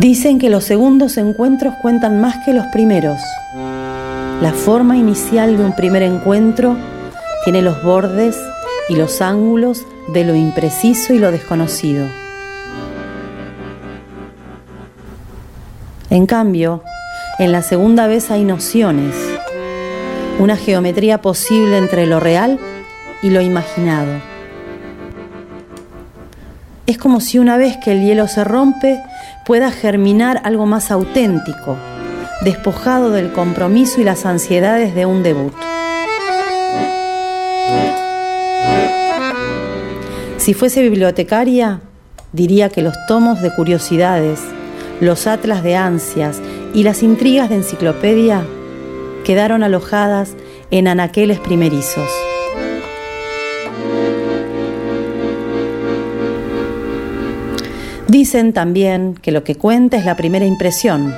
Dicen que los segundos encuentros cuentan más que los primeros. La forma inicial de un primer encuentro tiene los bordes y los ángulos de lo impreciso y lo desconocido. En cambio, en la segunda vez hay nociones, una geometría posible entre lo real y lo imaginado. Es como si una vez que el hielo se rompe pueda germinar algo más auténtico, despojado del compromiso y las ansiedades de un debut. Si fuese bibliotecaria, diría que los tomos de curiosidades, los atlas de ansias y las intrigas de enciclopedia quedaron alojadas en anaqueles primerizos. Dicen también que lo que cuenta es la primera impresión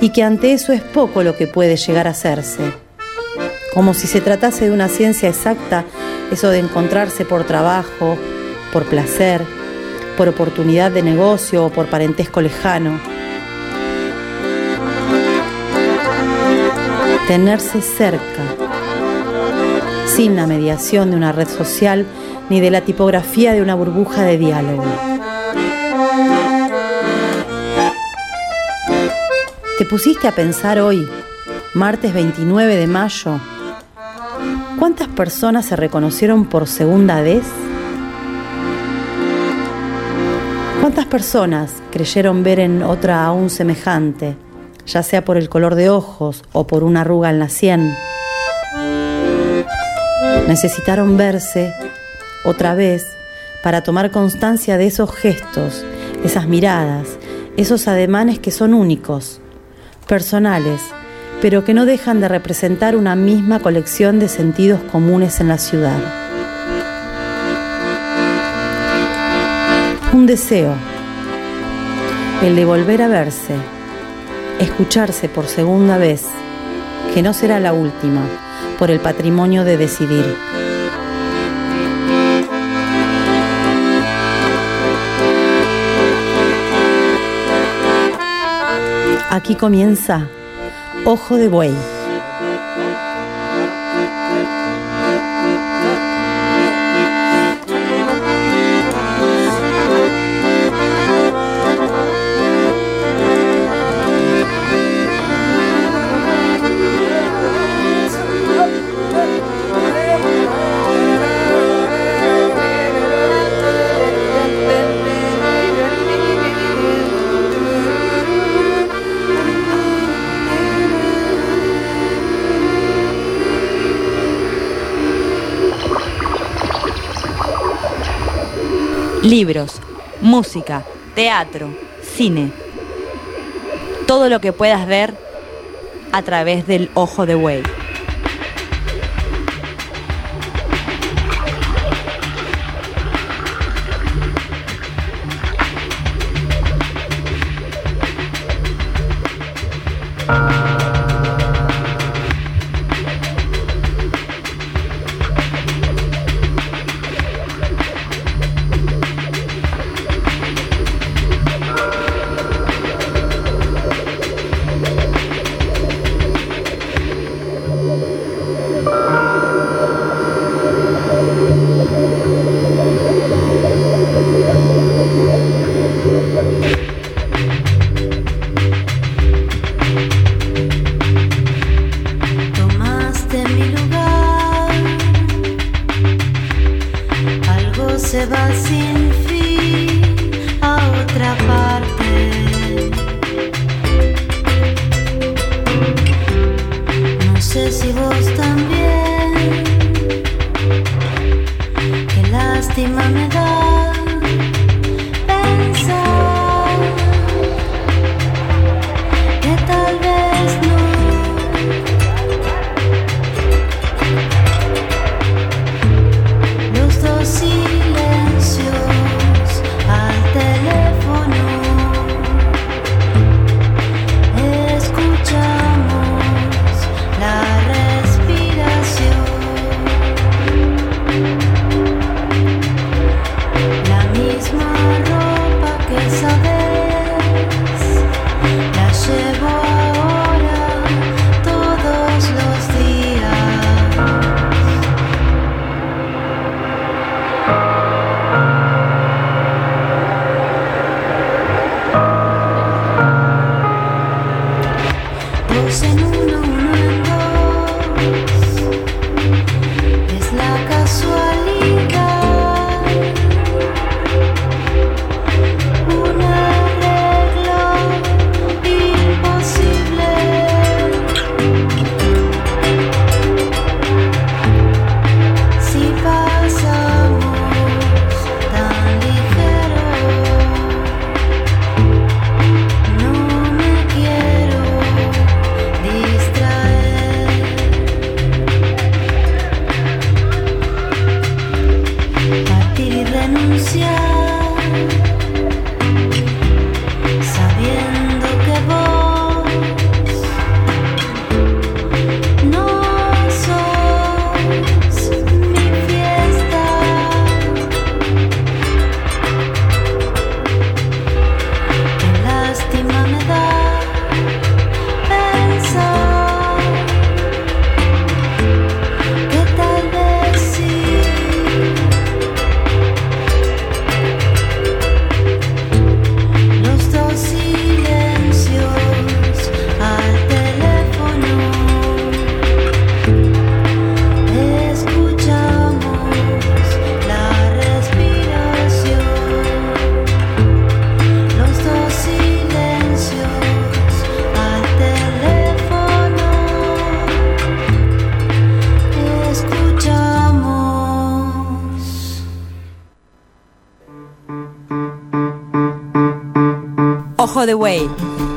y que ante eso es poco lo que puede llegar a hacerse. Como si se tratase de una ciencia exacta, eso de encontrarse por trabajo, por placer, por oportunidad de negocio o por parentesco lejano. Tenerse cerca, sin la mediación de una red social ni de la tipografía de una burbuja de diálogo. ¿Te pusiste a pensar hoy, martes 29 de mayo, cuántas personas se reconocieron por segunda vez? ¿Cuántas personas creyeron ver en otra aún semejante, ya sea por el color de ojos o por una arruga en la sien? Necesitaron verse otra vez para tomar constancia de esos gestos, esas miradas, esos ademanes que son únicos, personales, pero que no dejan de representar una misma colección de sentidos comunes en la ciudad. Un deseo, el de volver a verse, escucharse por segunda vez, que no será la última, por el patrimonio de decidir. Aquí comienza Ojo de Buey. Libros, música, teatro, cine. Todo lo que puedas ver a través del ojo de buey.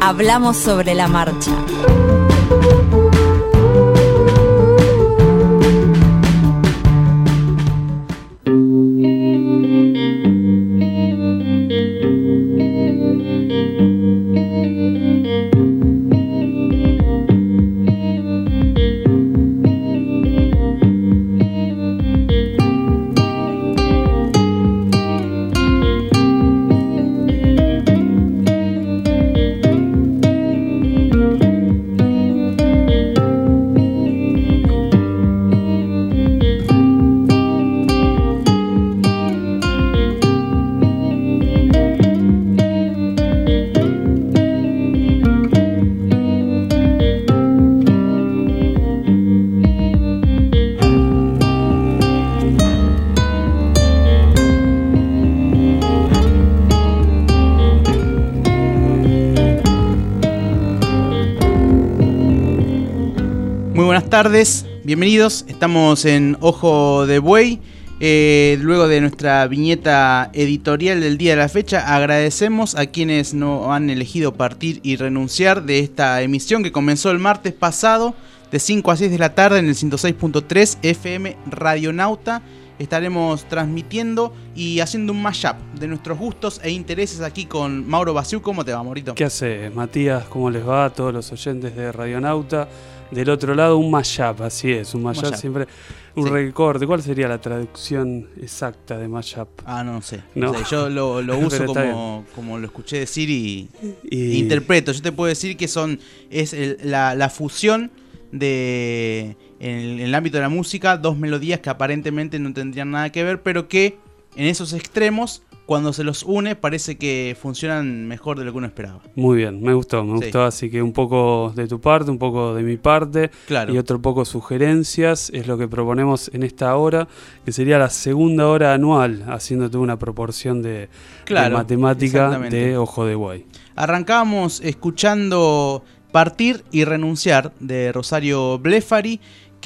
Hablamos sobre la marcha. Tardes, bienvenidos. Estamos en Ojo de Buey. Eh, luego de nuestra viñeta editorial del día de la fecha, agradecemos a quienes no han elegido partir y renunciar de esta emisión que comenzó el martes pasado de 5 a 6 de la tarde en el 106.3 FM Radionauta. Estaremos transmitiendo y haciendo un mashup de nuestros gustos e intereses aquí con Mauro Basiu. ¿Cómo te va, Morito? ¿Qué hace, Matías? ¿Cómo les va a todos los oyentes de Radionauta? Del otro lado, un mashup, así es, un mashup, Mashup. siempre un Sí. recorte. ¿Cuál sería la traducción exacta de mashup? Ah, no sé. No. Sé, yo lo, lo uso como, como lo escuché decir y, Y- e interpreto. Yo te puedo decir que son es el- la, la fusión de en el, en el ámbito de la música dos melodías que aparentemente no tendrían nada que ver, pero que en esos extremos cuando se los une parece que funcionan mejor de lo que uno esperaba. Muy bien, me gustó, me Sí. gustó. Así que un poco de tu parte, un poco de mi parte Claro. y otro poco sugerencias. Es lo que proponemos en esta hora, que sería la segunda hora anual, haciéndote una proporción de, matemática de Ojo de Guay. Arrancábamos escuchando Partir y Renunciar de Rosario Blefari,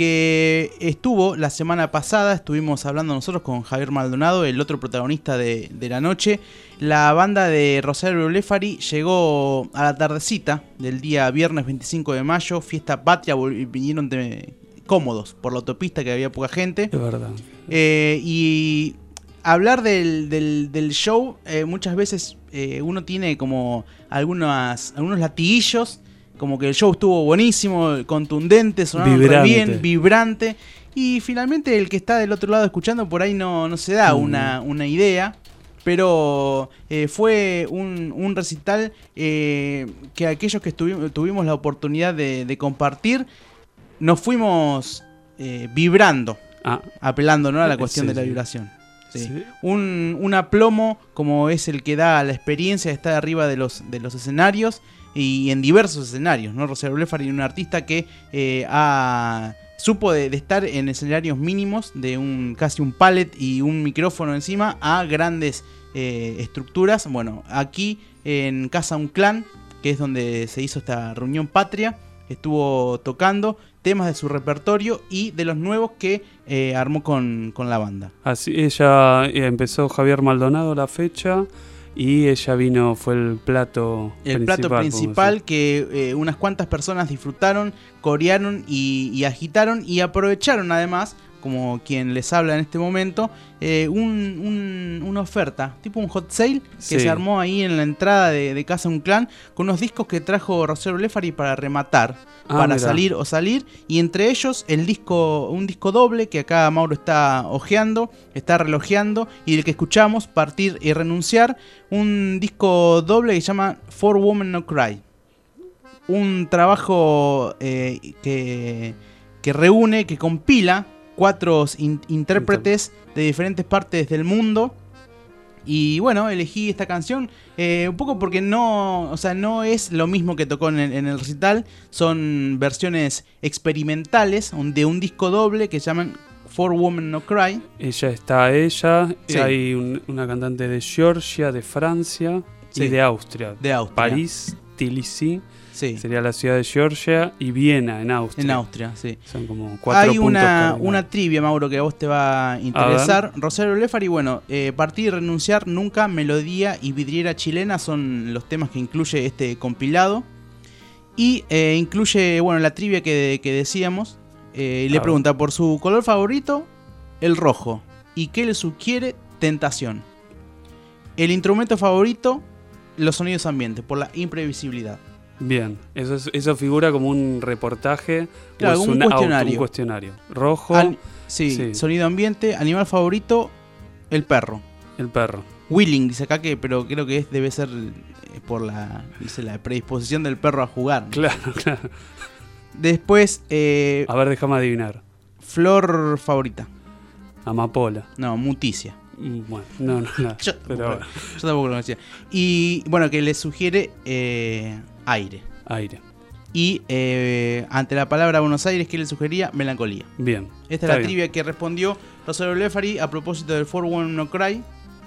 que estuvo la semana pasada, estuvimos hablando nosotros con Javier Maldonado, el otro protagonista de, de la noche. La banda de Rosario Blefari llegó a la tardecita del día viernes 25 de mayo, fiesta patria, vinieron de- cómodos por la autopista que había poca gente. Es verdad. Eh, y hablar del, del- del show, eh, muchas veces eh, uno tiene como algunas, algunos latiguillos, como que el show estuvo buenísimo, contundente, sonaron Vibrante. bien, vibrante. Y finalmente el que está del otro lado escuchando por ahí no, no se da Mm. una, una idea. Pero eh, fue un, un recital eh, que aquellos que tuvimos la oportunidad de, de compartir, nos fuimos eh, vibrando Ah, apelando ¿no? a la Eh, cuestión sí, de la vibración. Sí. sí. Un, un aplomo como es el que da la experiencia de estar arriba de los, de los escenarios y en diversos escenarios. ¿no? Rosario Blefari, un artista que eh, supo de, estar en escenarios mínimos, de un casi un pallet y un micrófono encima, a grandes eh, estructuras. Bueno, aquí en Casa Un Clan, que es donde se hizo esta reunión patria, estuvo tocando temas de su repertorio y de los nuevos que eh, armó con, con la banda. Así, ella empezó Javier Maldonado la fecha y ella vino, fue el plato El principal. plato podemos principal que eh, unas cuantas personas disfrutaron, corearon y, y agitaron y aprovecharon además, como quien les habla en este momento, eh, un- un- una oferta, tipo un hot sale que Sí. se armó ahí en la entrada de, de Casa Un Clan con unos discos que trajo Rosario Blefari para rematar, Ah, para mirá. salir o salir y entre ellos el disco, un disco doble que acá Mauro está ojeando, está relojeando y el que escuchamos, Partir y Renunciar, un disco doble que se llama For Women No Cry. Un trabajo eh, que, que reúne, que compila cuatro in- intérpretes de diferentes partes del mundo. Y bueno, elegí esta canción eh, un poco porque no, o sea, no es lo mismo que tocó en el, en el recital. Son versiones experimentales de un disco doble que se llaman For Women No Cry. Ella está ella, Sí. hay un- una cantante de Georgia, de Francia Sí. y de Austria. De Austria. París Tbilisi, Sí, sería la ciudad de Georgia, y Viena, en Austria. en Austria, sí. Son como cuatro Hay puntos una, trivia, Mauro, que a vos te va a interesar. Rosario Blefari, bueno, eh, Partir y Renunciar, Nunca, Melodía y Vidriera Chilena son los temas que incluye este compilado. Y eh, incluye, bueno, la trivia que, que decíamos. eh, y le pregunta por su color favorito, el rojo. ¿Y qué le sugiere? Tentación. El instrumento favorito, los sonidos ambientes, por la imprevisibilidad. Bien, eso, es- eso figura como un reportaje. o es un auto, cuestionario. un cuestionario. Rojo, Al- sí, Sí. sonido ambiente, animal favorito, el perro. el perro. Willing dice acá que, pero creo que es, debe ser eh, por la, dice, la predisposición del perro a jugar. ¿no? Claro, claro. Después, eh, A ver, déjame adivinar. flor favorita. Amapola. No, muticia. Bueno, no, no, no. Yo, Pero bueno, bueno, yo tampoco lo conocía. Y bueno, que le sugiere eh, aire. aire. Y eh, ante la palabra Buenos Aires, ¿qué le sugería? Melancolía. Bien. Esta es la bien. trivia que respondió Rosario Blefari a propósito del For One No Cry,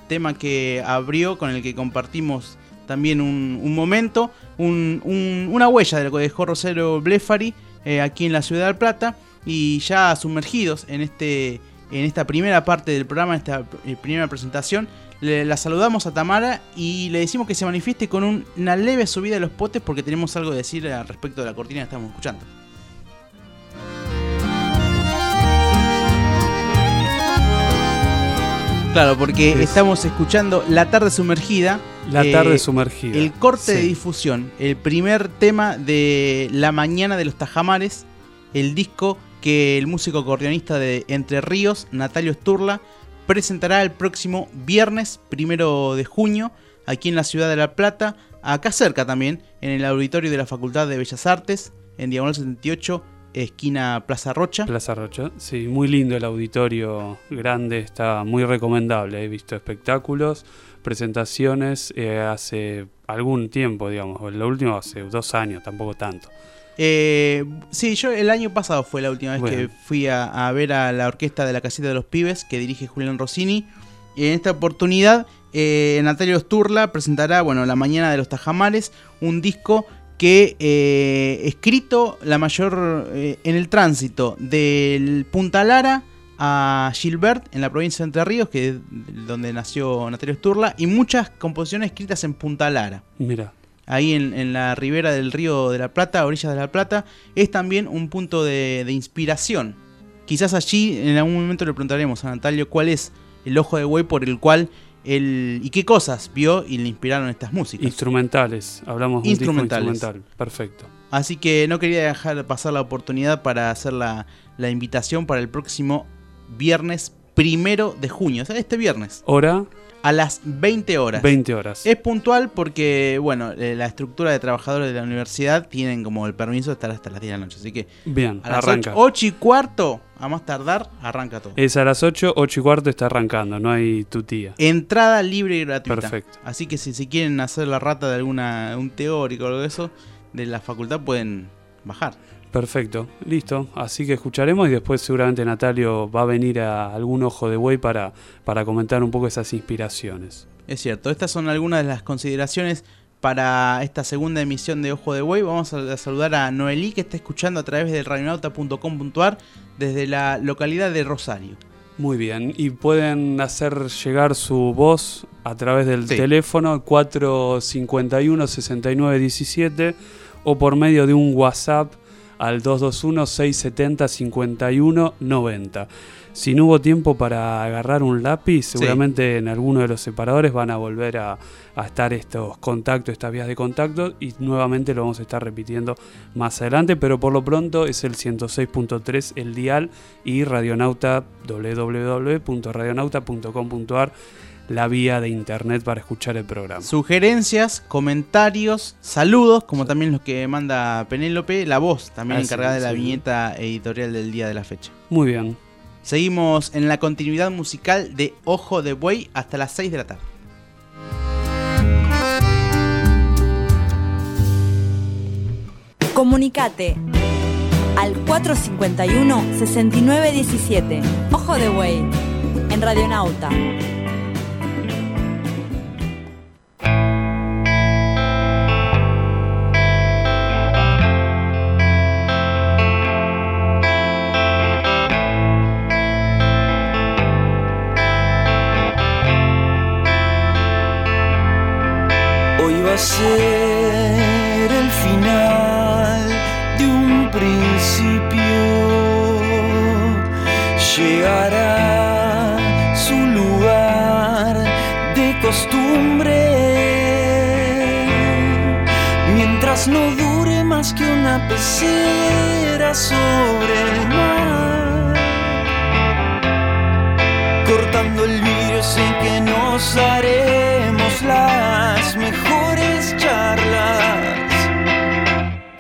tema que abrió, con el que compartimos también un, un momento, un- un- una huella de lo que dejó Rosario Blefari eh, aquí en la ciudad del Plata. Y ya sumergidos en, este, en esta primera parte del programa, en esta eh, primera presentación, le- la saludamos a Tamara y le decimos que se manifieste con un- una leve subida de los potes porque tenemos algo que decir al respecto de la cortina que estamos escuchando. Claro, porque Es- estamos escuchando La tarde sumergida. La eh, tarde sumergida. El corte de difusión, el primer tema de La mañana de los Tajamares, el disco que el músico acordeonista de Entre Ríos, Natalio Sturla, presentará el próximo viernes primero de junio, aquí en la ciudad de La Plata, acá cerca también, en el auditorio de la Facultad de Bellas Artes, en Diagonal 78, esquina Plaza Rocha. Plaza Rocha. Sí, muy lindo el auditorio grande, está muy recomendable. He visto espectáculos, presentaciones eh, hace algún tiempo, digamos. Lo último hace dos años, tampoco tanto. Eh, sí, yo el año pasado fue la última vez Bueno. que fui a, a ver a la orquesta de la casita de los pibes que dirige Julián Rossini. Y en esta oportunidad, eh, Natalio Sturla presentará, bueno, La Mañana de los Tajamares, un disco que eh, escrito la mayor eh, en el tránsito del Punta Lara a Gilbert en la provincia de Entre Ríos, que es donde nació Natalio Sturla, y muchas composiciones escritas en Punta Lara Mira, ahí en, en la ribera del río de la Plata, orillas de la Plata, es también un punto de, de inspiración. Quizás allí en algún momento le preguntaremos a Natalio cuál es el ojo de buey por el cual él y qué cosas vio y le inspiraron estas músicas. instrumentales. Hablamos de un disco Instrumentales. instrumental. Perfecto. Así que no quería dejar pasar la oportunidad para hacer la, la invitación para el próximo viernes primero de junio, o sea, este viernes, Hora, a las 20 horas. 20 horas. Es puntual porque, bueno, eh, la estructura de trabajadores de la universidad tienen como el permiso de estar hasta las 10 de la noche. Así que Bien, a las arranca. 8, y cuarto, a más tardar, arranca todo. Es a las 8, 8 y cuarto está arrancando, no hay tutía. Entrada libre y gratuita. Perfecto. Así que si, si quieren hacer la rata de alguna un teórico o algo de eso, de la facultad pueden bajar. Perfecto, listo. Así que escucharemos y después seguramente Natalio va a venir a algún ojo de buey para, para comentar un poco esas inspiraciones. Es cierto, estas son algunas de las consideraciones para esta segunda emisión de Ojo de Buey. Vamos a saludar a Noelí que está escuchando a través de radionauta.com.ar desde la localidad de Rosario. Muy bien, y pueden hacer llegar su voz a través del Sí. teléfono 451-6917 o por medio de un WhatsApp al 221-670-5190. Si no hubo tiempo para agarrar un lápiz, seguramente en alguno de los separadores van a volver a, a estar estos contactos, estas vías de contacto y nuevamente lo vamos a estar repitiendo más adelante, pero por lo pronto es el 106.3 el dial y Radionauta www.radionauta.com.ar la vía de internet para escuchar el programa. Sugerencias, comentarios, saludos, como también los que manda Penélope, la voz también Ah, encargada de la sí. viñeta editorial del día de la fecha. Muy bien. Seguimos en la continuidad musical de Ojo de Buey hasta las 6 de la tarde. Comunicate al 451-6917. Ojo de Buey, en Radionauta.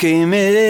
que me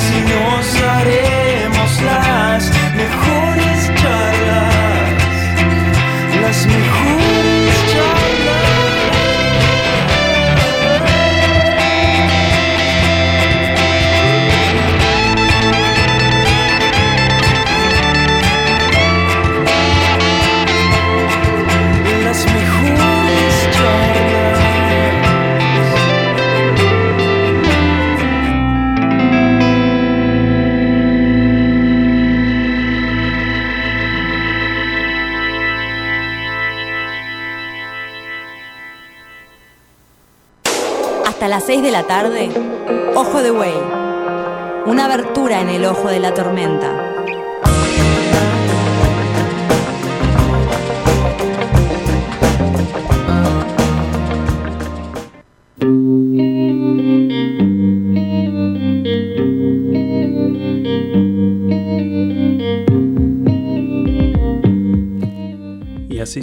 Senhor. 6 de la tarde, Ojo de Güey. Una abertura en el ojo de la tormenta.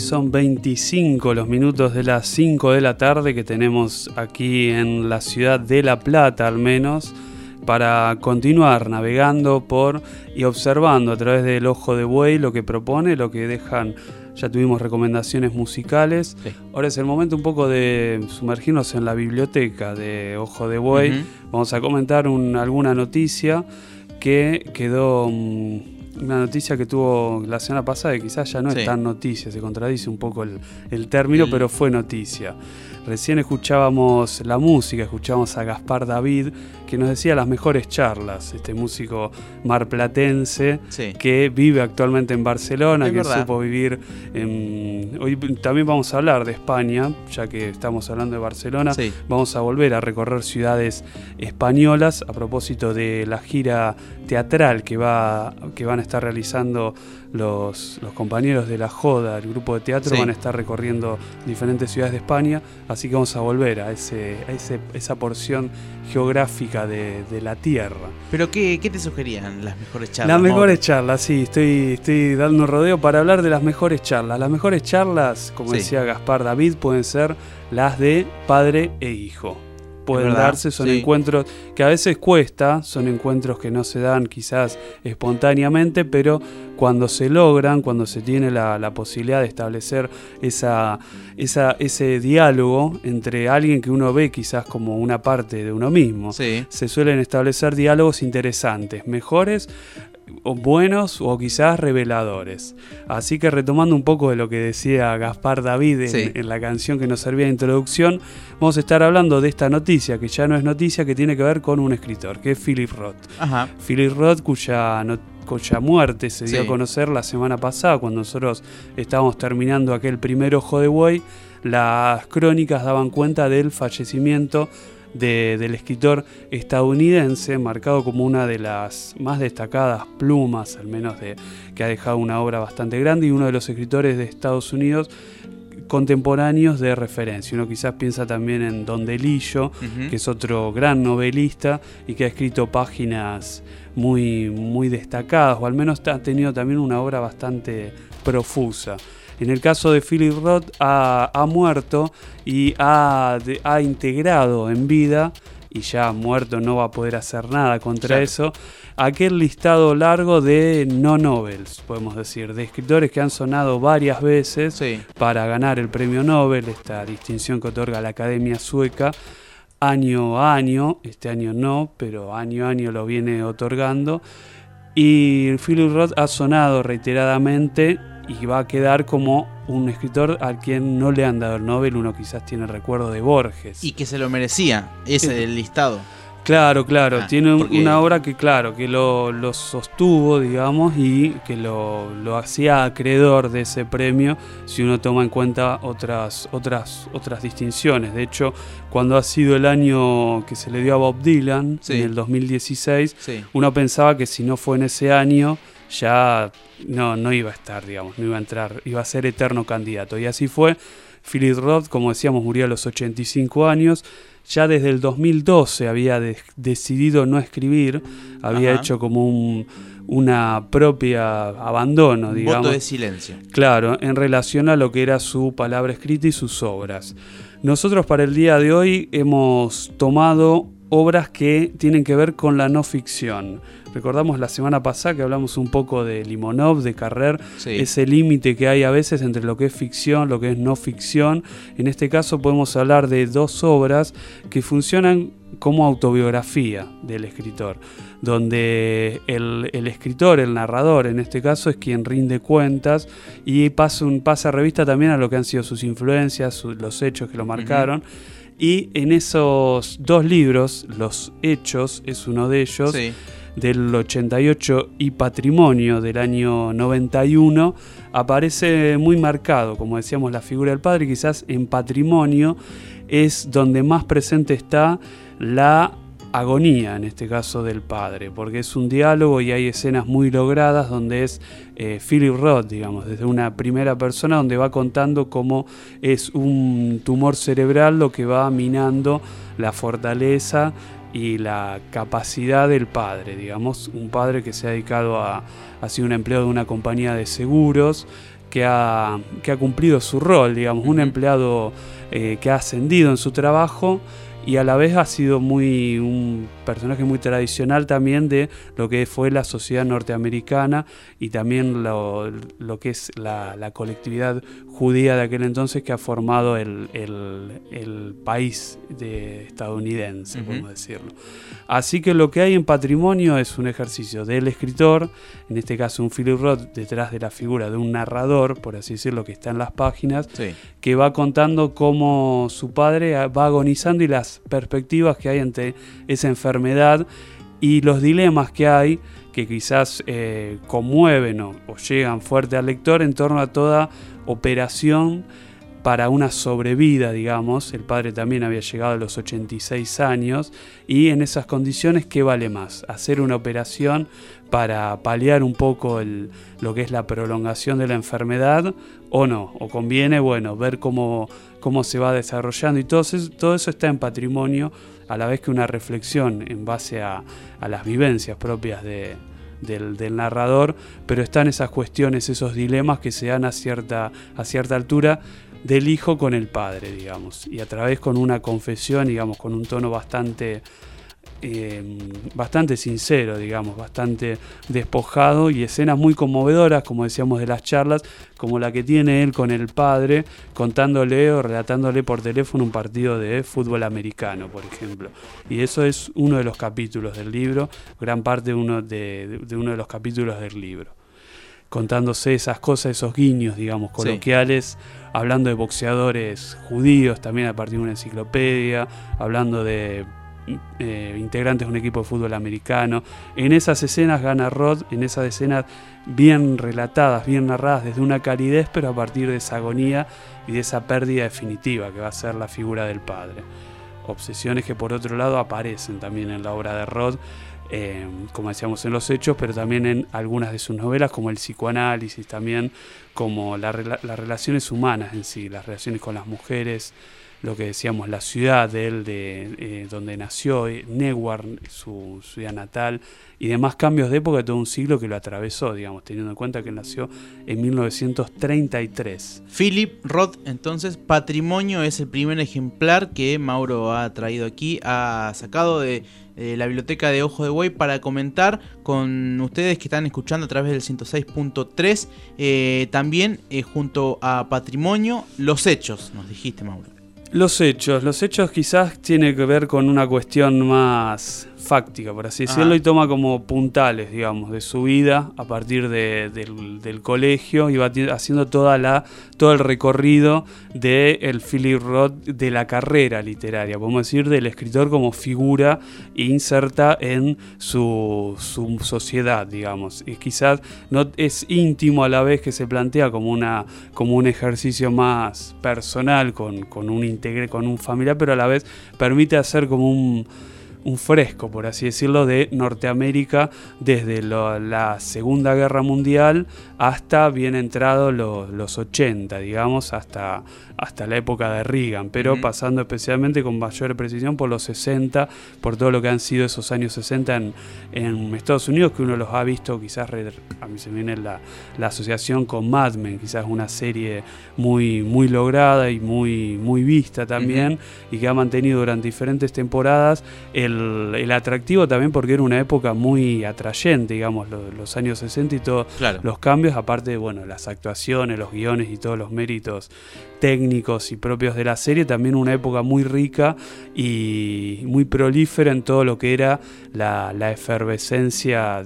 son 25 los minutos de las 5 de la tarde que tenemos aquí en la ciudad de La Plata al menos para continuar navegando por y observando a través del ojo de buey lo que propone, lo que dejan. Ya tuvimos recomendaciones musicales. Ahora es el momento un poco de sumergirnos en la biblioteca de Ojo de Buey. Vamos a comentar alguna noticia que quedó mm, una noticia que tuvo la semana pasada y quizás ya no Sí. es tan noticia, se contradice un poco el, el término, El- pero fue noticia. Recién escuchábamos la música, escuchábamos a Gaspar David, que nos decía las mejores charlas, este músico marplatense Sí. que vive actualmente en Barcelona, Es que verdad. supo vivir en... Hoy también vamos a hablar de España, ya que estamos hablando de Barcelona. Sí. Vamos a volver a recorrer ciudades españolas a propósito de la gira teatral que, va, que van a estar realizando los, los compañeros de La Joda, el grupo de teatro, Sí. van a estar recorriendo diferentes ciudades de España, así que vamos a volver a, ese, a ese- esa porción geográfica de, de la tierra. Pero ¿qué, qué te sugerían las mejores charlas? Las mejores charlas, sí, estoy, estoy dando un rodeo para hablar de las mejores charlas. Las mejores charlas, como Sí. decía Gaspar David, pueden ser las de padre e hijo. Pueden darse, son sí. encuentros que a veces cuesta, son encuentros que no se dan quizás espontáneamente, pero cuando se logran, cuando se tiene la, la posibilidad de establecer esa, esa, ese diálogo entre alguien que uno ve quizás como una parte de uno mismo, Sí. se suelen establecer diálogos interesantes, mejores buenos o quizás reveladores. Así que retomando un poco de lo que decía Gaspar David en, Sí. en la canción que nos servía de introducción, vamos a estar hablando de esta noticia, que ya no es noticia, que tiene que ver con un escritor, que es Philip Roth. Ajá. Philip Roth, cuya, no- cuya muerte se dio Sí. a conocer la semana pasada, cuando nosotros estábamos terminando aquel primer ojo de buey, las crónicas daban cuenta del fallecimiento de- del escritor estadounidense, marcado como una de las más destacadas plumas, al menos de que ha dejado una obra bastante grande, y uno de los escritores de Estados Unidos contemporáneos de referencia. Uno quizás piensa también en Don Delillo, que es otro gran novelista y que ha escrito páginas muy, muy destacadas, o al menos ha tenido también una obra bastante profusa. En el caso de Philip Roth ha, ha muerto y ha, de- ha integrado en vida, y ya muerto no va a poder hacer nada contra Claro. eso, aquel listado largo de no novels, podemos decir, de escritores que han sonado varias veces Sí. para ganar el premio Nobel, esta distinción que otorga la Academia Sueca, año a año, este año no, pero año a año lo viene otorgando. Y Philip Roth ha sonado reiteradamente y va a quedar como un escritor al quien no le han dado el Nobel. Uno quizás tiene el recuerdo de Borges. Y que se lo merecía, ese Eh, del listado. Claro, claro. Ah, Tiene porque- una obra que, claro, que lo, lo sostuvo, digamos, y que lo, lo hacía acreedor de ese premio si uno toma en cuenta otras, otras, otras distinciones. De hecho, cuando ha sido el año que se le dio a Bob Dylan, Sí. en el 2016, Sí. uno pensaba que si no fue en ese año, ya no, no iba a estar, digamos, no iba a entrar, iba a ser eterno candidato. Y así fue. Philip Roth, como decíamos, murió a los 85 años. Ya desde el 2012 había de- decidido no escribir, había Ajá. hecho como un, una propia abandono, digamos. voto de silencio. Claro, en relación a lo que era su palabra escrita y sus obras. Nosotros para el día de hoy hemos tomado obras que tienen que ver con la no ficción. Recordamos la semana pasada que hablamos un poco de Limonov, de Carrer, Sí. ese límite que hay a veces entre lo que es ficción, lo que es no ficción. En este caso podemos hablar de dos obras que funcionan como autobiografía del escritor, donde el, el escritor, el narrador en este caso, es quien rinde cuentas y pasa, un, pasa revista también a lo que han sido sus influencias, su- los hechos que lo marcaron. Y en esos dos libros, Los Hechos es uno de ellos, Sí. del 88 y Patrimonio del año 91, aparece muy marcado, como decíamos, la figura del padre, quizás en Patrimonio es donde más presente está la agonía, en este caso del padre, porque es un diálogo y hay escenas muy logradas donde es eh, Philip Roth, digamos, desde una primera persona donde va contando cómo es un tumor cerebral lo que va minando la fortaleza y la capacidad del padre, digamos, un padre que se ha dedicado a, ha sido un empleado de una compañía de seguros, que ha, que ha cumplido su rol, digamos, un empleado eh, que ha ascendido en su trabajo y a la vez ha sido muy un personaje muy tradicional también de lo que fue la sociedad norteamericana y también lo, lo que es la, la colectividad judía de aquel entonces que ha formado el, el- el país de estadounidense, Ujú. podemos decirlo. Así que lo que hay en patrimonio es un ejercicio del escritor, en este caso un Philip Roth, detrás de la figura de un narrador, por así decirlo, que está en las páginas, Sí. que va contando cómo su padre va agonizando y las perspectivas que hay ante esa enfermedad y los dilemas que hay que quizás eh, conmueven o, llegan fuerte al lector en torno a toda operación para una sobrevida, digamos. El padre también había llegado a los 86 años y en esas condiciones, ¿qué vale más? Hacer una operación para paliar un poco lo que es la prolongación de la enfermedad o no, o conviene, bueno, ver cómo, cómo se va desarrollando. Y todo eso, todo eso está en patrimonio, a la vez que una reflexión en base a, a las vivencias propias de- del, del narrador, pero están esas cuestiones, esos dilemas que se dan a cierta, a cierta altura del hijo con el padre, digamos, y a través con una confesión, digamos, con un tono bastante eh, bastante sincero, digamos, bastante despojado y escenas muy conmovedoras, como decíamos de las charlas, como la que tiene él con el padre, contándole o relatándole por teléfono un partido de fútbol americano, por ejemplo. Y eso es uno de los capítulos del libro, gran parte de uno de, de uno de los capítulos del libro. Contándose esas cosas, esos guiños, digamos, Sí. coloquiales, hablando de boxeadores judíos, también a partir de una enciclopedia, hablando de eh, integrantes de un equipo de fútbol americano. En esas escenas gana Rod, en esas escenas bien relatadas, bien narradas desde una calidez, pero a partir de esa agonía y de esa pérdida definitiva que va a ser la figura del padre. Obsesiones que por otro lado aparecen también en la obra de Rod, eh, como decíamos en los hechos, pero también en algunas de sus novelas, como el psicoanálisis, también como la rela- las relaciones humanas en sí, las relaciones con las mujeres, lo que decíamos, la ciudad de él, de eh, donde nació, eh, Newark, su ciudad natal, y demás cambios de época de todo un siglo que lo atravesó, digamos, teniendo en cuenta que nació en 1933. Philip Roth, entonces, Patrimonio es el primer ejemplar que Mauro ha traído aquí, ha sacado de eh, la biblioteca de Ojo de Buey para comentar con ustedes que están escuchando a través del 106.3, eh, también junto a Patrimonio, Los Hechos, nos dijiste, Mauro. Los hechos, los hechos quizás tiene que ver con una cuestión más fáctica, por así decirlo, y toma como puntales, digamos, de su vida a partir de- del, del colegio y va haciendo toda la, todo el recorrido de el Philip Roth de la carrera literaria, podemos decir, del escritor como figura inserta en su, su sociedad, digamos. Y quizás no es íntimo a la vez que se plantea como una como un ejercicio más personal con, con un integre, con un familiar, pero a la vez permite hacer como un un fresco, por así decirlo, de Norteamérica desde lo- la Segunda Guerra Mundial hasta bien entrado los, los 80, digamos, hasta, hasta la época de Reagan, pero pasando especialmente con mayor precisión por los 60, por todo lo que han sido esos años 60 en, en Estados Unidos, que uno los ha visto, quizás a mí se viene la, la asociación con Mad Men, quizás una serie muy, muy lograda y muy, muy vista también, y que ha mantenido durante diferentes temporadas el, el atractivo también porque era una época muy atrayente, digamos, lo- los años 60 y todos Claro. los cambios, aparte de bueno, las actuaciones, los guiones y todos los méritos técnicos y propios de la serie, también una época muy rica y muy prolífera en todo lo que era la, la efervescencia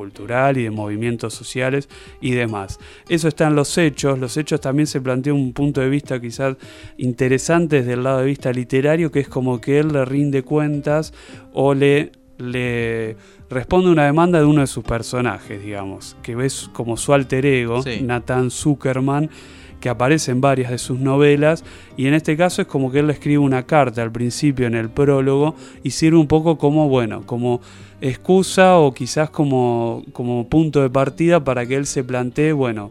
cultural y de movimientos sociales y demás. Eso está en los hechos. Los hechos también se plantea un punto de vista quizás interesante desde el lado de vista literario, que es como que él le rinde cuentas o le, le responde una demanda de uno de sus personajes, digamos, que ves como su alter ego, Sí. Nathan Zuckerman, que aparece en varias de sus novelas, y en este caso es como que él le escribe una carta al principio en el prólogo y sirve un poco como, bueno, como excusa o quizás como, como punto de partida para que él se plantee, bueno,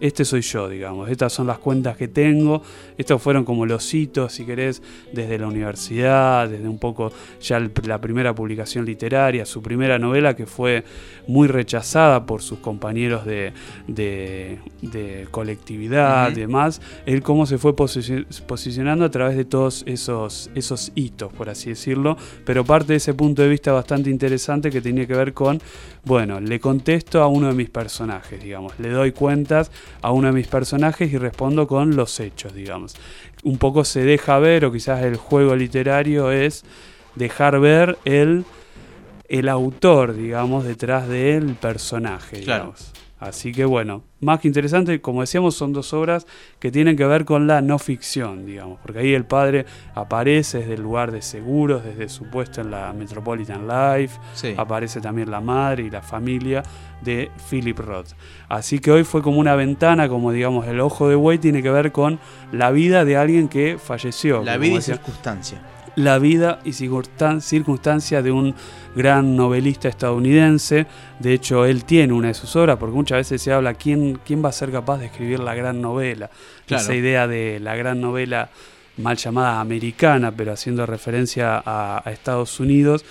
este soy yo, digamos, estas son las cuentas que tengo, estos fueron como los hitos, si querés, desde la universidad, desde un poco ya la primera publicación literaria, su primera novela que fue muy rechazada por sus compañeros de, de- de colectividad, Ujú. demás, él cómo se fue posici- posicionando a través de todos esos, esos hitos, por así decirlo, pero parte de ese punto de vista bastante interesante que tenía que ver con, bueno, le contesto a uno de mis personajes, digamos, le doy cuentas a uno de mis personajes y respondo con los hechos, digamos. Un poco se deja ver, o quizás el juego literario es dejar ver el, el autor, digamos, detrás del personaje, Claro. digamos. Así que bueno, más que interesante, como decíamos, son dos obras que tienen que ver con la no ficción, digamos, porque ahí el padre aparece desde el lugar de seguros, desde su puesto en la Metropolitan Life, Sí. aparece también la madre y la familia de Philip Roth. Así que hoy fue como una ventana, como digamos, el ojo de buey tiene que ver con la vida de alguien que falleció. La vida y circunstancia. La vida y circunstan- circunstancia de un gran novelista estadounidense. De hecho, él tiene una de sus obras, porque muchas veces se habla quién, quién va a ser capaz de escribir la gran novela. Claro. Esa idea de la gran novela mal llamada americana, pero haciendo referencia a, a Estados Unidos.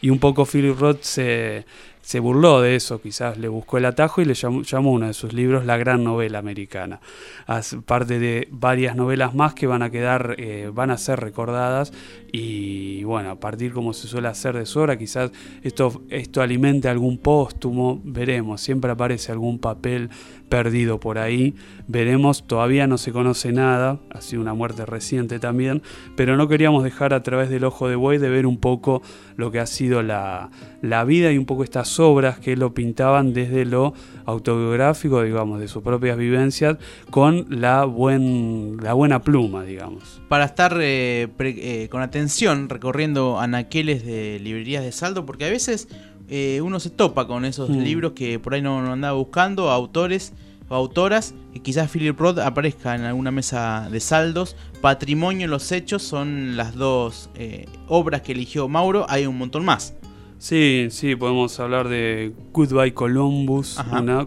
Y un poco Philip Roth se, se burló de eso, quizás le buscó el atajo y le llamó, uno de sus libros La gran novela americana. As- parte de varias novelas más que van a quedar, eh, van a ser recordadas y bueno, a partir como se suele hacer de su obra, quizás esto, esto alimente algún póstumo, veremos, siempre aparece algún papel perdido por ahí, veremos, todavía no se conoce nada, ha sido una muerte reciente también, pero no queríamos dejar a través del ojo de buey de ver un poco lo que ha sido la, la vida y un poco estas obras que lo pintaban desde lo autobiográfico, digamos, de sus propias vivencias, con la, buen, la buena pluma, digamos. Para estar eh, eh, con atención recorriendo anaqueles de librerías de saldo, porque a veces eh, uno se topa con esos Mm. libros que por ahí no, no andaba buscando, autores o autoras, y quizás Philip Roth aparezca en alguna mesa de saldos. Patrimonio, Los Hechos son las dos eh, obras que eligió Mauro, hay un montón más. Sí, sí, podemos hablar de Goodbye Columbus,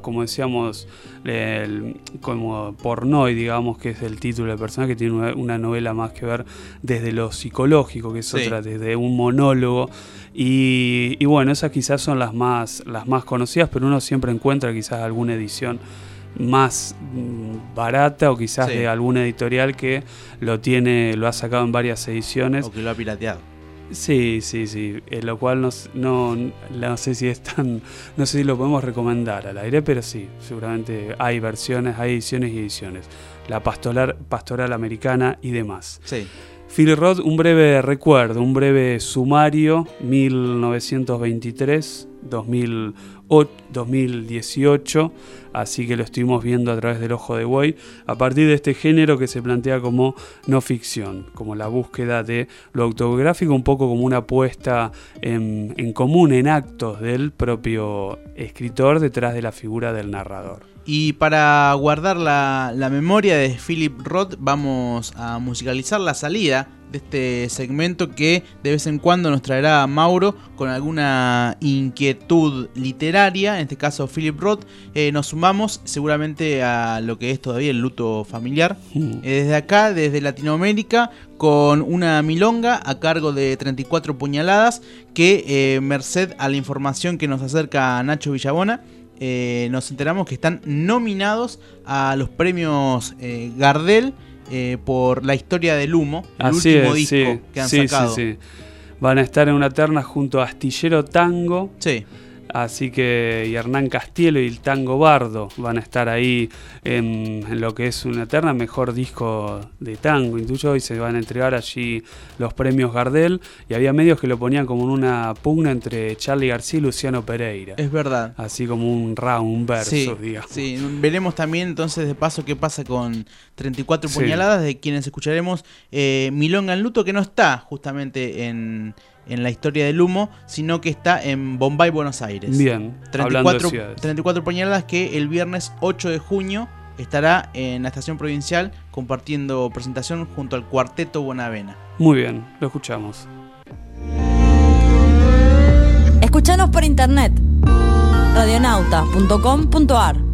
como decíamos, el- como Pornoy, digamos, que es el título del personaje, que tiene una, una novela más que ver desde lo psicológico, que es Sí. otra, desde un monólogo. Y, y bueno, esas quizás son las más, las más conocidas, pero uno siempre encuentra quizás alguna edición más mm, barata o quizás Sí. de alguna editorial que lo tiene, lo ha sacado en varias ediciones. O que lo ha pirateado. Sí, sí, sí. eh, lo cual no, no, no sé si es tan. No sé si lo podemos recomendar al aire, pero sí, seguramente hay versiones, hay ediciones y ediciones. La pastoral, pastoral americana y demás. Sí. Philip Roth, un breve recuerdo, un breve sumario: 1923, 2008, 2018. Así que lo estuvimos viendo a través del ojo de buey, a partir de este género que se plantea como no ficción, como la búsqueda de lo autobiográfico, un poco como una apuesta en, en común, en actos del propio escritor detrás de la figura del narrador. Y para guardar la, la memoria de Philip Roth, vamos a musicalizar la salida de este segmento que de vez en cuando nos traerá Mauro con alguna inquietud literaria, en este caso Philip Roth. Eh, nos sumamos seguramente a lo que es todavía el luto familiar. Eh, desde acá, desde Latinoamérica, con una milonga a cargo de 34 puñaladas que, eh, merced a la información que nos acerca Nacho Villabona, eh, nos enteramos que están nominados a los premios eh, Gardel eh, por la historia del humo, el Así último es, disco sí, que han sí, sacado. sí. Van a estar en una terna junto a Astillero Tango, Sí. Así que y Hernán Castielo y el Tango Bardo van a estar ahí en, en lo que es una eterna mejor disco de tango, intuyo, y se van a entregar allí los premios Gardel. Y había medios que lo ponían como en una pugna entre Charlie García y Luciano Pereira. Es verdad. Así como un round, un verso, Sí, digamos. sí, veremos también entonces de paso qué pasa con 34 Sí. puñaladas, de quienes escucharemos eh, Milonga en Luto, que no está justamente en, en la historia del humo, sino que está en Bombay, Buenos Aires. Bien, hablando de 34, ciudades. 34 puñaladas que el viernes 8 de junio estará en la estación provincial compartiendo presentación junto al cuarteto Bonavena. Muy bien, lo escuchamos. Escuchanos por internet radionauta.com.ar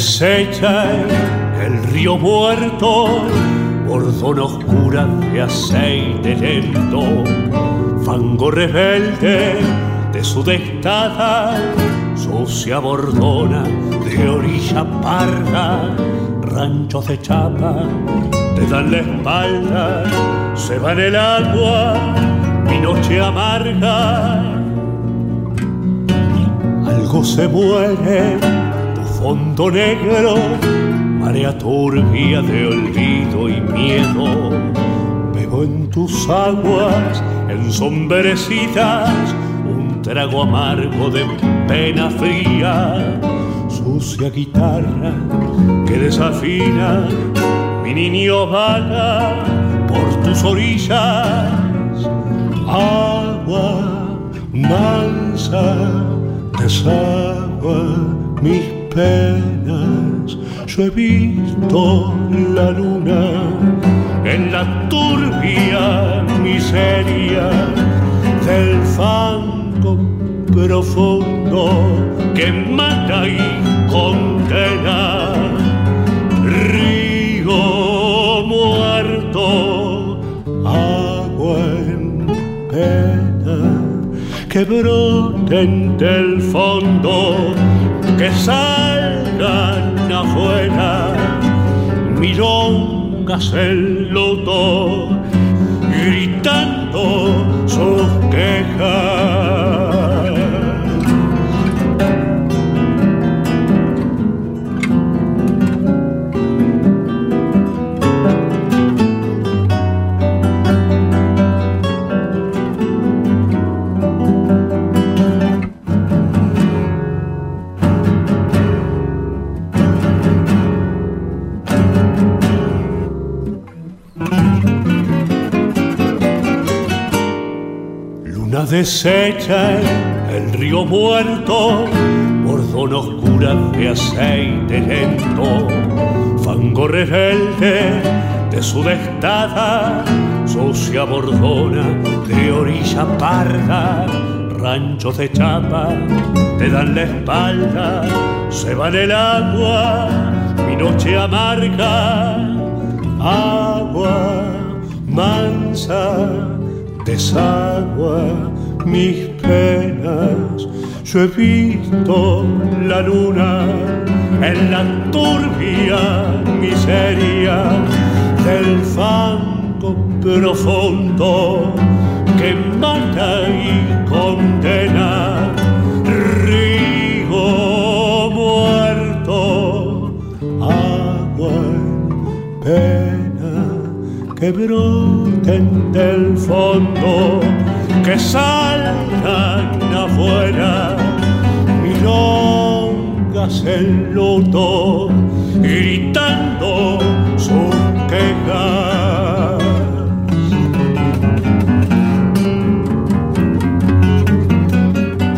En el río muerto, bordón oscura de aceite lento, fango rebelde de su destada, sucia bordona de orilla parda, ranchos de chapa te dan la espalda, se va en el agua mi noche amarga. Algo se muere, fondo negro, marea turbia de olvido y miedo. Bebo en tus aguas ensombrecidas un trago amargo de pena fría, sucia guitarra que desafina mi niño vaga por tus orillas. Agua mansa desagua mis penas. Yo he visto la luna en la turbia miseria del fango profundo que mata y condena. Río muerto, agua en pena, que broten del fondo, que salgan afuera, milongas el loto, gritando sus quejas. Luna deshecha el río muerto, bordón oscura de aceite lento, fango rebelde de su destada, sucia bordona de orilla parda, ranchos de chapa te dan la espalda, se va en el agua, mi noche amarga, agua mansa desagua mis penas. Yo he visto la luna en la turbia miseria del fango profundo que mata y condena. Río muerto, agua en pena que broten del fondo, que salgan afuera, milongas en luto, gritando sus quejas.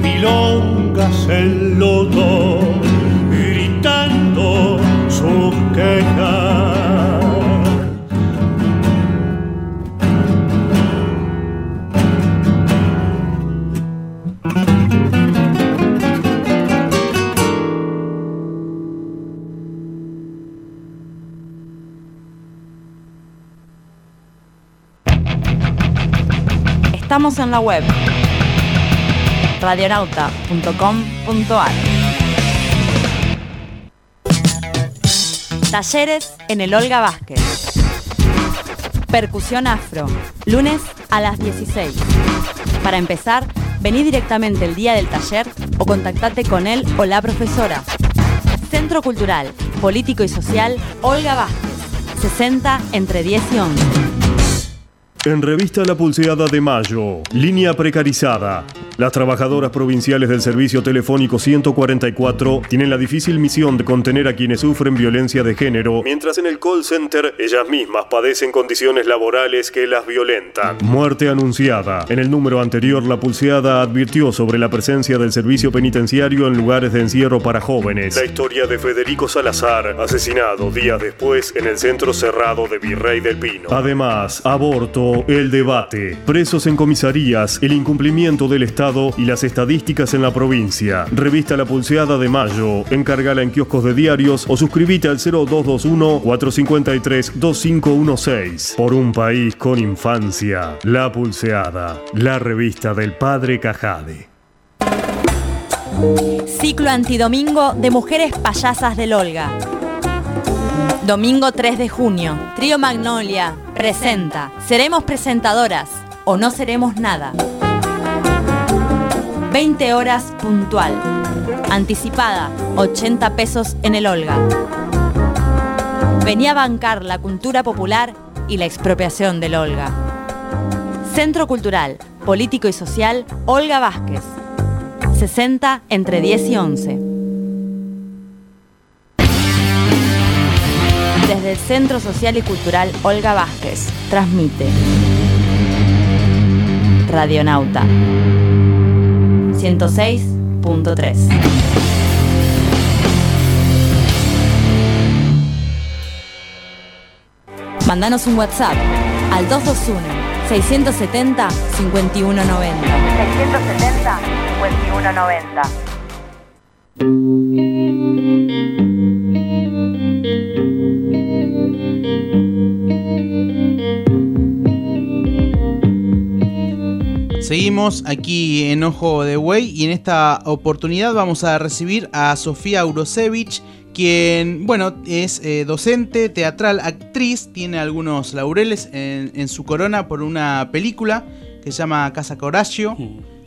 Milongas en luto, gritando sus quejas. Estamos en la web radionauta.com.ar. Talleres en el Olga Vázquez. Percusión afro, lunes a las 16. Para empezar, vení directamente el día del taller o contactate con él o la profesora. Centro Cultural, Político y Social Olga Vázquez, 60 entre 10 y 11. En revista La Pulseada de Mayo, línea precarizada. Las trabajadoras provinciales del Servicio Telefónico 144 tienen la difícil misión de contener a quienes sufren violencia de género, mientras en el call center ellas mismas padecen condiciones laborales que las violentan. Muerte anunciada. En el número anterior, La Pulseada advirtió sobre la presencia del servicio penitenciario en lugares de encierro para jóvenes. La historia de Federico Salazar, asesinado días después en el centro cerrado de Virrey del Pino. Además, aborto, el debate, presos en comisarías, el incumplimiento del Estado y las estadísticas en la provincia. Revista La Pulseada de Mayo. Encárgala en kioscos de diarios o suscríbete al 0221-453-2516. Por un país con infancia. La Pulseada. La revista del Padre Cajade. Ciclo antidomingo de Mujeres Payasas del Olga. Domingo 3 de junio. Trío Magnolia presenta. Seremos presentadoras o no seremos nada. 20 horas puntual. Anticipada, 80 pesos en el Olga. Venía a bancar la cultura popular y la expropiación del Olga. Centro Cultural, Político y Social, Olga Vázquez. 60 entre 10 y 11. El Centro Social y Cultural Olga Vázquez, transmite. Radionauta. 106.3. Mandanos un WhatsApp al 221 670 Seguimos aquí en Ojo de Buey y en esta oportunidad vamos a recibir a Sofía Urosevich, quien, bueno, es eh, docente, teatral, actriz, tiene algunos laureles en, en su corona por una película que se llama Casa Coracio.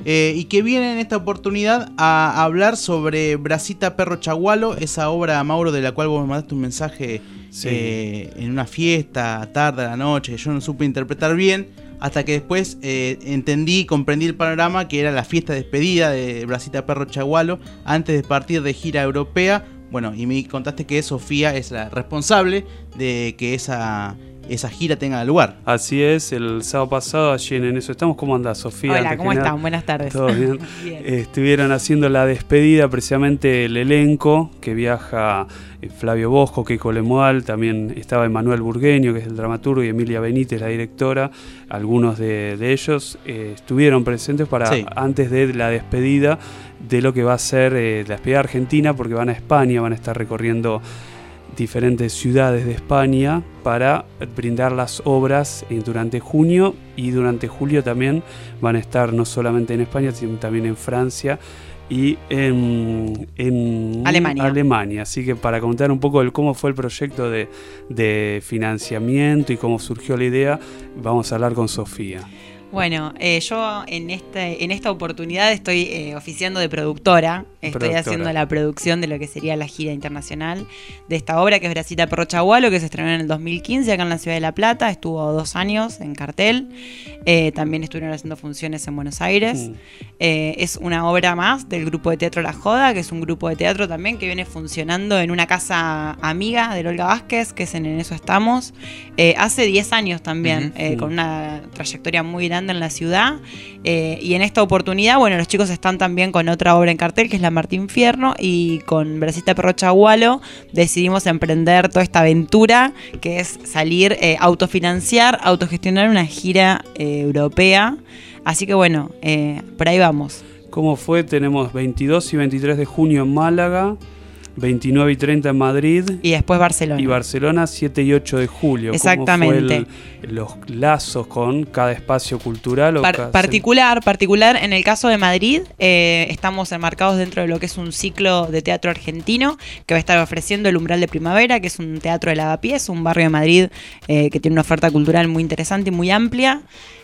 eh, y que viene en esta oportunidad a hablar sobre Brasita Perro Chagualo, esa obra, Mauro, de la cual vos me mandaste un mensaje Sí. eh, en una fiesta, tarde a la noche, que yo no supe interpretar bien, hasta que después eh, entendí y comprendí el panorama que era la fiesta de despedida de Brasita Perro Chagualo antes de partir de gira europea. Bueno, y me contaste que Sofía es la responsable de que esa, esa gira tenga lugar. Así es, el sábado pasado allí en eso estamos. ¿Cómo anda Sofía? Hola, ¿cómo están? Buenas tardes. ¿Todo bien? Bien. Estuvieron haciendo la despedida precisamente el elenco que viaja eh, Flavio Bosco, Keiko Lemual, también estaba Emanuel Burgueño, que es el dramaturgo, y Emilia Benítez, la directora. Algunos de, de ellos eh, estuvieron presentes para Sí. antes de la despedida de lo que va a ser eh, la despedida argentina, porque van a España, van a estar recorriendo diferentes ciudades de España para brindar las obras eh, durante junio y durante julio también van a estar no solamente en España, sino también en Francia y en, en Alemania. Alemania. Así que para contar un poco de cómo fue el proyecto de, de financiamiento y cómo surgió la idea, vamos a hablar con Sofía. Bueno, eh, yo en este en esta oportunidad estoy eh, oficiando de productora. Estoy Productora. haciendo la producción de lo que sería la gira internacional de esta obra que es Brasita Perro Chagualo, que se estrenó en el 2015 acá en la ciudad de La Plata. Estuvo dos años en cartel. Eh, también estuvieron haciendo funciones en Buenos Aires. Mm. Eh, es una obra más del grupo de teatro La Joda, que es un grupo de teatro también que viene funcionando en una casa amiga de Olga Vázquez, que es en, en eso estamos, hace 10 años también, eh, con una trayectoria muy grande en la ciudad. Eh, y en esta oportunidad, bueno, los chicos están también con otra obra en cartel, que es La Martín Fierno, y con Brasita Perro Chagualo decidimos emprender toda esta aventura, que es salir, eh, autofinanciar, autogestionar una gira eh, europea. Así que bueno, eh, por ahí vamos. ¿Cómo fue? Tenemos 22 y 23 de junio en Málaga, 29 y 30 en Madrid. Y después Barcelona. Y Barcelona 7 y 8 de julio. ¿Cómo Exactamente. fue el- los lazos con cada espacio cultural? O Par- cada- particular, particular, en el caso de Madrid, eh, estamos enmarcados dentro de lo que es un ciclo de teatro argentino que va a estar ofreciendo el Umbral de Primavera, que es un teatro de lavapiés, un barrio de Madrid eh, que tiene una oferta cultural muy interesante y muy amplia.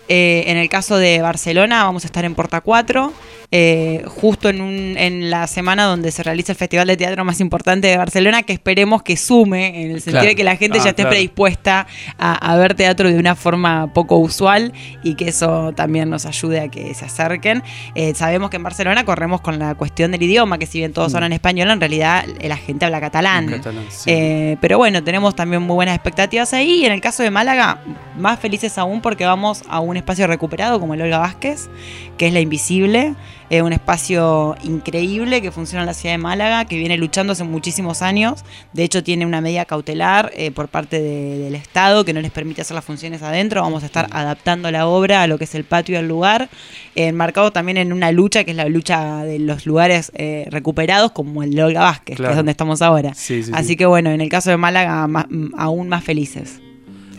Eh, en el caso de Barcelona, vamos a estar en Porta 4, eh, justo en, un- en la semana donde se realiza el festival de teatro más importante de Barcelona, que esperemos que sume, en el sentido Claro. de que la gente Ah, ya esté claro. predispuesta a, a ver teatro de una forma poco usual y que eso también nos ayude a que se acerquen. Eh, sabemos que en Barcelona corremos con la cuestión del idioma, que si bien todos Mm. hablan español, en realidad la gente habla catalán. Catalán, sí. Pero bueno, tenemos también muy buenas expectativas ahí. Y en el caso de Málaga, más felices aún porque vamos a un espacio recuperado como el Olga Vázquez, que es La Invisible, eh, un espacio increíble que funciona en la ciudad de Málaga, que viene luchando hace muchísimos años. De hecho, tiene una medida cautelar eh, por parte de- del Estado que no les permite hacer las funciones adentro. Vamos a estar adaptando la obra a lo que es el patio del lugar, eh, enmarcado también en una lucha que es la lucha de los lugares recuperados, como el de Olga Vázquez, que es donde estamos ahora. Sí, sí, Así sí. que bueno, en el caso de Málaga, más- aún más felices.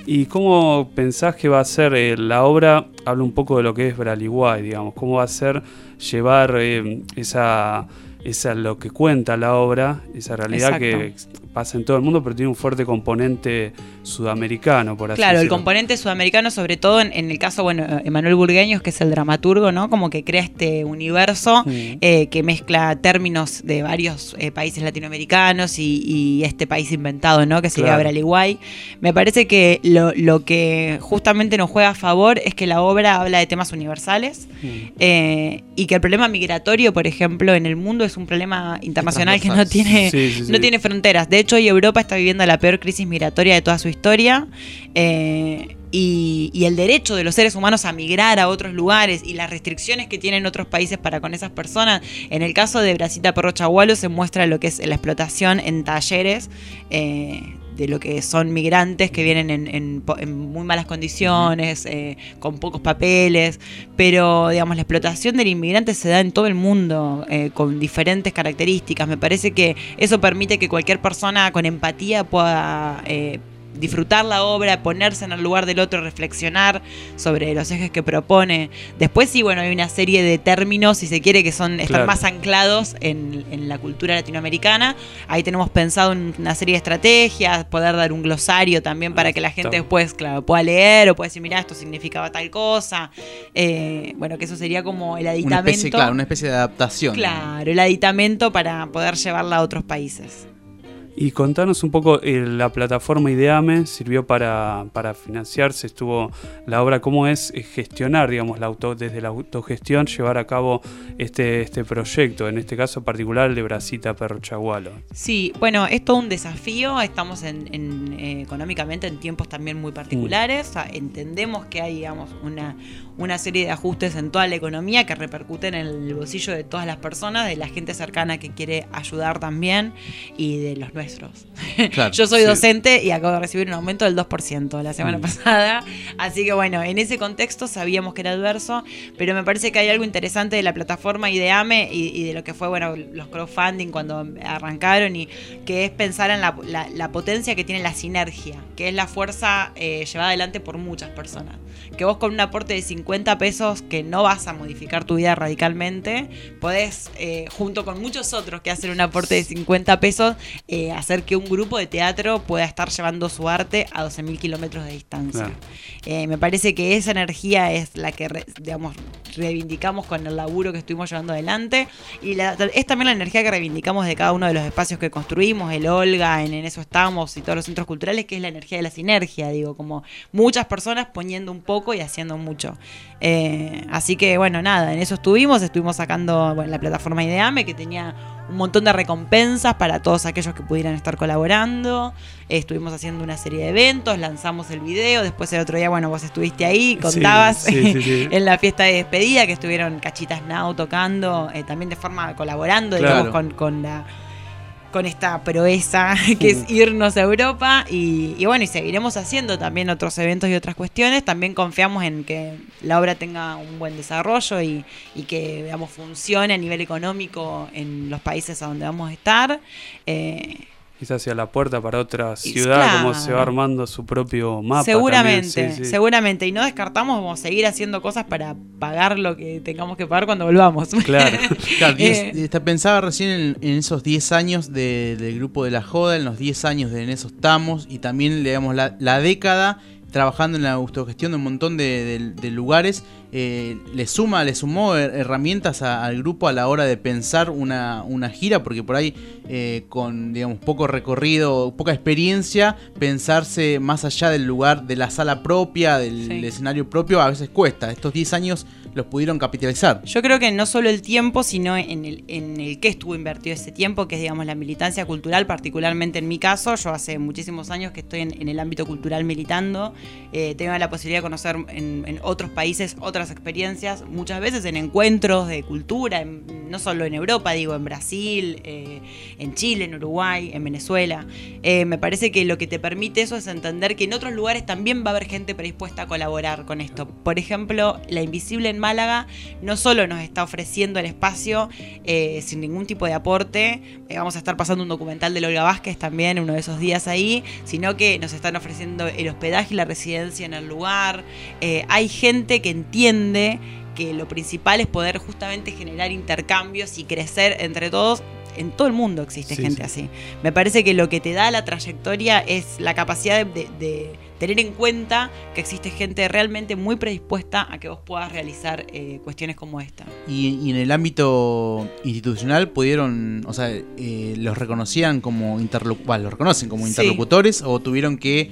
¿Y cómo pensás que va a ser eh, la obra? Habla un poco de lo que es Braliguay, digamos. ¿Cómo va a ser llevar eh, esa, esa lo que cuenta la obra, esa realidad que pasa en todo el mundo, pero tiene un fuerte componente sudamericano, por así Claro, el componente sudamericano, sobre todo en, en el caso, bueno, Emanuel Burgueños, que es el dramaturgo, ¿no? Como que crea este universo eh, que mezcla términos de varios eh, países latinoamericanos y, y este país inventado, ¿no? Que sería Claro. Braliguay. Me parece que lo, lo que justamente nos juega a favor es que la obra habla de temas universales Mm. eh, y que el problema migratorio, por ejemplo, en el mundo es un problema internacional que no tiene, sí. no tiene fronteras. De hecho, hoy Europa está viviendo la peor crisis migratoria de toda su historia. eh, y, el derecho de los seres humanos a migrar a otros lugares y las restricciones que tienen otros países para con esas personas. En el caso de Brasita Perro Chagualo se muestra lo que es la explotación en talleres eh, de lo que son migrantes que vienen en, en po- en muy malas condiciones, eh, con pocos papeles, pero digamos la explotación del inmigrante se da en todo el mundo eh, con diferentes características. Me parece que eso permite que cualquier persona con empatía pueda eh, disfrutar la obra, ponerse en el lugar del otro, reflexionar sobre los ejes que propone. Después sí, bueno, hay una serie de términos, si se quiere, que son están Claro. más anclados en, en la cultura latinoamericana. Ahí tenemos pensado en una serie de estrategias, poder dar un glosario también para que la gente después, claro, pueda leer o pueda decir, mira, esto significaba tal cosa. Eh, bueno, que eso sería como el Una aditamento. especie, claro, una especie de adaptación. Claro, el aditamento para poder llevarla a otros países. Y contanos un poco, eh, la plataforma Ideame sirvió para, para financiarse, estuvo la obra, cómo es eh, gestionar, digamos, la auto, desde la autogestión, llevar a cabo este, este proyecto, en este caso particular el de Brasita Perro Chagualo. Sí, bueno, es todo un desafío. Estamos en, en, eh, económicamente en tiempos también muy particulares. O sea, entendemos que hay, digamos, una, una serie de ajustes en toda la economía que repercuten en el bolsillo de todas las personas, de la gente cercana que quiere ayudar también y de los nuestros. Claro, Yo soy sí. docente y acabo de recibir un aumento del 2% la semana Mm. pasada. Así que bueno, en ese contexto sabíamos que era adverso, pero me parece que hay algo interesante de la plataforma y, y de lo que fue, bueno, los crowdfunding cuando arrancaron y que es pensar en la, la- la potencia que tiene la sinergia, que es la fuerza eh, llevada adelante por muchas personas. Que vos con un aporte de 50 pesos que no vas a modificar tu vida radicalmente, podés, eh, junto con muchos otros que hacen un aporte de 50 pesos, eh, hacer que un grupo de teatro pueda estar llevando su arte a 12.000 kilómetros de distancia. Claro. Eh, me parece que esa energía es la que, re- digamos, reivindicamos con el laburo que estuvimos llevando adelante y la- es también la energía que reivindicamos de cada uno de los espacios que construimos, el Olga, en, en eso estamos y todos los centros culturales, que es la energía de la sinergia, digo, como muchas personas poniendo un poco y haciendo mucho. Eh, así que bueno, nada, en eso estuvimos, estuvimos sacando bueno, la plataforma Ideame que tenía un montón de recompensas para todos aquellos que pudieran estar colaborando. Estuvimos haciendo una serie de eventos, lanzamos el video, después el otro día, bueno, vos estuviste ahí, contabas sí, sí, sí. en la fiesta de despedida que estuvieron Cachitas Now tocando, eh, también de forma colaborando, Claro. digamos, con, con la con esta proeza que es irnos a Europa y, y bueno, y seguiremos haciendo también otros eventos y otras cuestiones. También confiamos en que la obra tenga un buen desarrollo y, y que digamos, funcione a nivel económico en los países a donde vamos a estar. Eh, Quizás hacia la puerta para otra ciudad, como se claro. va armando su propio mapa. seguramente, también, sí, sí. seguramente. Y no descartamos a seguir haciendo cosas para pagar lo que tengamos que pagar cuando volvamos. Claro. Claro, diez- Eh, está- pensaba recién en, en esos 10 años de- del grupo de la Joda, en los 10 años de En eso estamos, y también, digamos, la, la década trabajando en la autogestión de un montón de, de- de lugares eh, le suma, le sumó her- herramientas a- al grupo a la hora de pensar una, una gira, porque por ahí eh, con digamos poco recorrido, poca experiencia, pensarse más allá del lugar, de la sala propia, del Sí. escenario propio, a veces cuesta. Estos 10 años los pudieron capitalizar. Yo creo que no solo el tiempo, sino en el, en el que estuvo invertido ese tiempo, que es, digamos, la militancia cultural, particularmente en mi caso. Yo hace muchísimos años que estoy en, en el ámbito cultural militando. Eh, tengo la posibilidad de conocer en, en otros países otras experiencias, muchas veces en encuentros de cultura, no solo en Europa, digo, en Brasil, eh, en Chile, en Uruguay, en Venezuela. Eh, me parece que lo que te permite eso es entender que en otros lugares también va a haber gente predispuesta a colaborar con esto. Por ejemplo, La Invisible en Málaga no solo nos está ofreciendo el espacio eh, sin ningún tipo de aporte, vamos a estar pasando un documental de Olga Vázquez también uno de esos días ahí, sino que nos están ofreciendo el hospedaje y la residencia en el lugar. Hay gente que entiende que lo principal es poder justamente generar intercambios y crecer entre todos. En todo el mundo existe Sí, gente sí. así. Me parece que lo que te da la trayectoria es la capacidad de, de- de tener en cuenta que existe gente realmente muy predispuesta a que vos puedas realizar eh, cuestiones como esta. Y, y en el ámbito institucional pudieron, o sea, eh, los reconocían como interlocutores, los reconocen como Sí. interlocutores o tuvieron que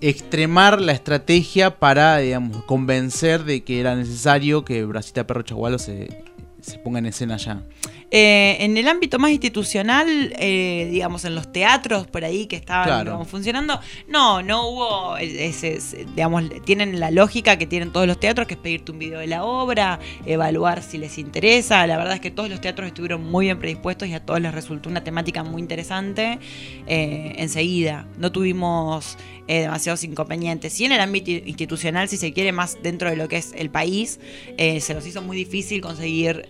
extremar la estrategia para, digamos, convencer de que era necesario que Brasita Perro Chagualo se, se ponga en escena ya. Eh, en el ámbito más institucional, eh, digamos, en los teatros por ahí que estaban Claro. funcionando, no, no hubo, ese, ese- digamos, tienen la lógica que tienen todos los teatros, que es pedirte un video de la obra, evaluar si les interesa. La verdad es que todos los teatros estuvieron muy bien predispuestos y a todos les resultó una temática muy interesante. eh, enseguida, no tuvimos demasiados inconvenientes. Sí, en el ámbito institucional, si se quiere, más dentro de lo que es el país, se nos hizo muy difícil conseguir.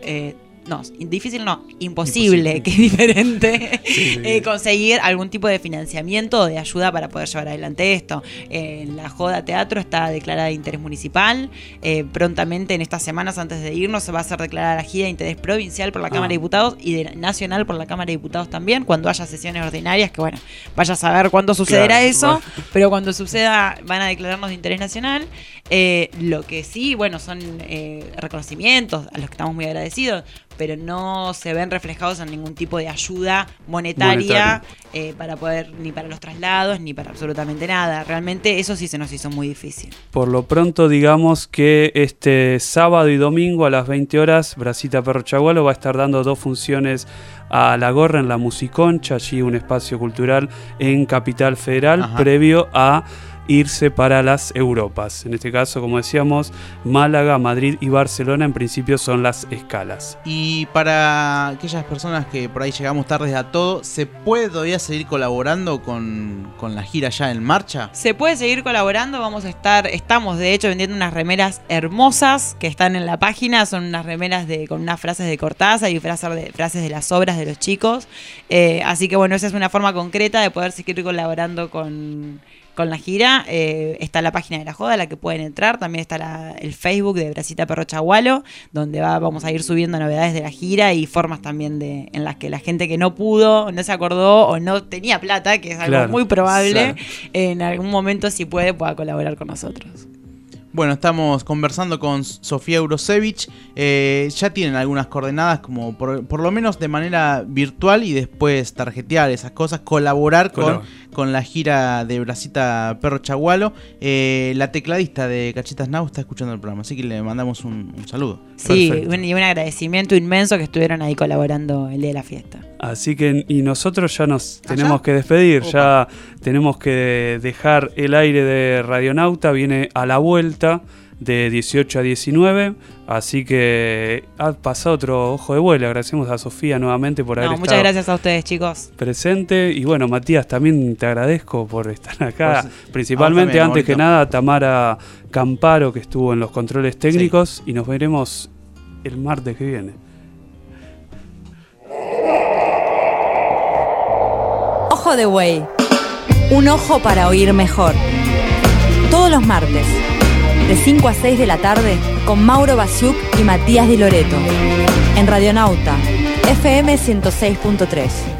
No, difícil no, imposible, Imposible. que es diferente, Sí. eh, conseguir algún tipo de financiamiento o de ayuda para poder llevar adelante esto. Eh, la Joda Teatro está declarada de interés municipal. eh, prontamente, en estas semanas antes de irnos, se va a hacer declarada la gira de interés provincial por la Ah. Cámara de Diputados y de nacional por la Cámara de Diputados también, cuando haya sesiones ordinarias, que bueno, vaya a saber cuándo sucederá Claro, eso, bueno. pero cuando suceda van a declararnos de interés nacional. Eh, lo que sí, bueno, son eh, reconocimientos a los que estamos muy agradecidos, pero no se ven reflejados en ningún tipo de ayuda monetaria, eh, para poder, ni para los traslados, ni para absolutamente nada. Realmente eso sí se nos hizo muy difícil. Por lo pronto, digamos que este sábado y domingo a las 20 horas, Brasita Perro Chagualo va a estar dando dos funciones a La Gorra en la Musiconcha, allí un espacio cultural en Capital Federal, Ajá. previo a irse para las Europas. En este caso, como decíamos, Málaga, Madrid y Barcelona en principio son las escalas. Y para aquellas personas que por ahí llegamos tarde a todo, ¿se puede todavía seguir colaborando con, con la gira ya en marcha? Se puede seguir colaborando, vamos a estar, estamos de hecho vendiendo unas remeras hermosas que están en la página, son unas remeras de, con unas frases de Cortázar y frases de, frases de las obras de los chicos. Eh, así que bueno, esa es una forma concreta de poder seguir colaborando con, con la gira. Eh, está la página de la joda a la que pueden entrar, también está la- el Facebook de Brasita Perro Chagualo, donde va, vamos a ir subiendo novedades de la gira y formas también de, en las que la gente que no pudo, no se acordó o no tenía plata, que es algo Claro, muy probable, claro. en algún momento si puede pueda colaborar con nosotros. Bueno, estamos conversando con Sofía Eurosevich. Eh, ya tienen algunas coordenadas, como por, por lo menos de manera virtual y después tarjetear esas cosas, colaborar con, con la gira de Brasita Perro Chagualo. Eh, la tecladista de Cachitas Now está escuchando el programa, así que le mandamos un, un saludo. Sí, un- y un agradecimiento inmenso que estuvieron ahí colaborando el día de la fiesta. Así que, y nosotros ya nos ¿Ah, tenemos que despedir, Opa. ya tenemos que dejar el aire de Radionauta, viene a la vuelta de 18 a 19, así que ha pasado otro ojo de vuelo, agradecemos a Sofía nuevamente por haber No, muchas estado gracias a ustedes, chicos. presente, y bueno, Matías, también te agradezco por estar acá, principalmente también, antes que nada, Tamara Camparo, que estuvo en los controles técnicos, y nos veremos el martes que viene. Ojo de Buey. Un ojo para oír mejor. Todos los martes, de 5 a 6 de la tarde, con Mauro Basiuk y Matías Di Loreto. En Radionauta, FM 106.3.